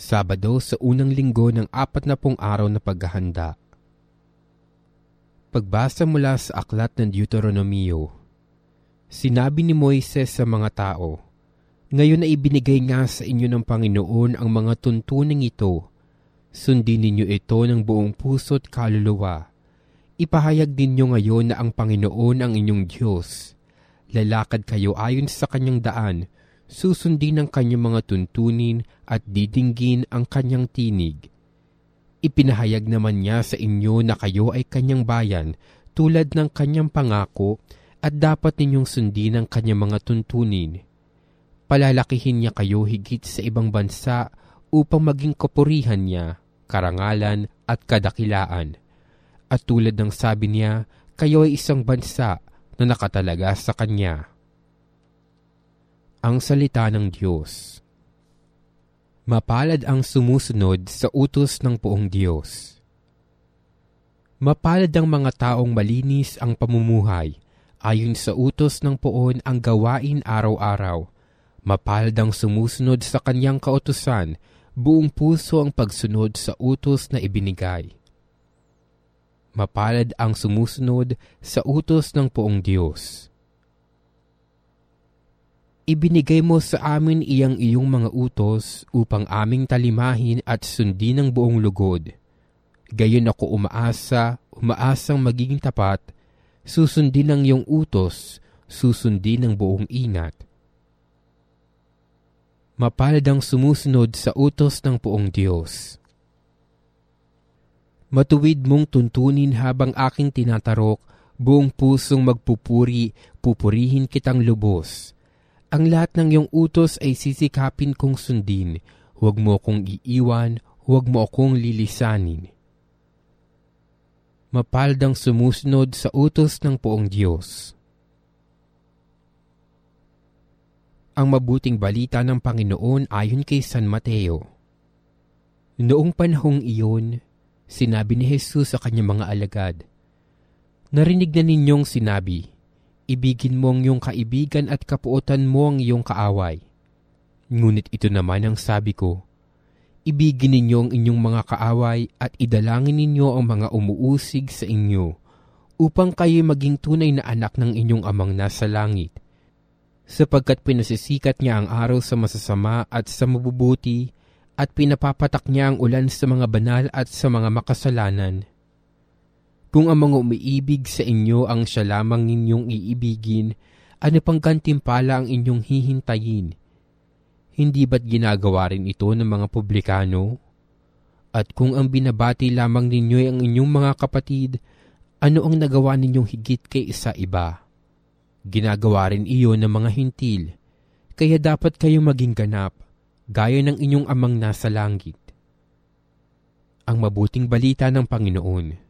Sabado sa unang linggo ng apat na pong araw na paghahanda. Pagbasa mula sa aklat ng Deuteronomio, Sinabi ni Moises sa mga tao, Ngayon na ibinigay nga sa inyo ng Panginoon ang mga tuntuning ito. Sundin ninyo ito ng buong puso't kaluluwa. Ipahayag ninyo ngayon na ang Panginoon ang inyong Diyos. Lalakad kayo ayon sa kanyang daan, susundin ang kanyang mga tuntunin at didinggin ang kanyang tinig. Ipinahayag naman niya sa inyo na kayo ay kanyang bayan tulad ng kanyang pangako at dapat ninyong sundin ang kanyang mga tuntunin. Palalakihin niya kayo higit sa ibang bansa upang maging kapurihan niya, karangalan at kadakilaan. At tulad ng sabi niya, kayo ay isang bansa na nakatalaga sa kanya. Ang Salita ng Diyos Mapalad ang sumusunod sa utos ng poong Diyos. Mapalad ang mga taong malinis ang pamumuhay, ayon sa utos ng poon ang gawain araw-araw. Mapalad ang sumusunod sa kanyang kautusan, buong puso ang pagsunod sa utos na ibinigay. Mapalad ang sumusunod sa utos ng poong Diyos. Ibinigay mo sa amin iyang iyong mga utos upang aming talimahin at sundin ng buong lugod. Gayon ako umaasa, umaasang magiging tapat, susundin ng iyong utos, susundin ng buong ingat. Mapalad ang sumusunod sa utos ng poong Diyos. Matuwid mong tuntunin habang aking tinatarok, buong pusong magpupuri, pupurihin kitang lubos ang lahat ng iyong utos ay sisikapin kong sundin. Huwag mo akong iiwan, huwag mo akong lilisanin. Mapaldang sumusunod sa utos ng poong Diyos. Ang mabuting balita ng Panginoon ayon kay San Mateo. Noong panahong iyon, sinabi ni Jesus sa kanyang mga alagad, Narinig na ninyong sinabi, ibigin mo ang iyong kaibigan at kapuotan mo ang iyong kaaway. Ngunit ito naman ang sabi ko, ibigin ninyo ang inyong mga kaaway at idalangin ninyo ang mga umuusig sa inyo, upang kayo maging tunay na anak ng inyong amang nasa langit. Sapagkat pinasisikat niya ang araw sa masasama at sa mabubuti, at pinapapatak niya ang ulan sa mga banal at sa mga makasalanan kung ang mga umiibig sa inyo ang siya lamang ninyong iibigin, ano pang gantimpala ang inyong hihintayin? Hindi ba't ginagawa rin ito ng mga publikano? At kung ang binabati lamang ninyo ay ang inyong mga kapatid, ano ang nagawa ninyong higit kay isa iba? Ginagawa rin iyon ng mga hintil, kaya dapat kayo maging ganap, gaya ng inyong amang nasa langit. Ang mabuting balita ng Panginoon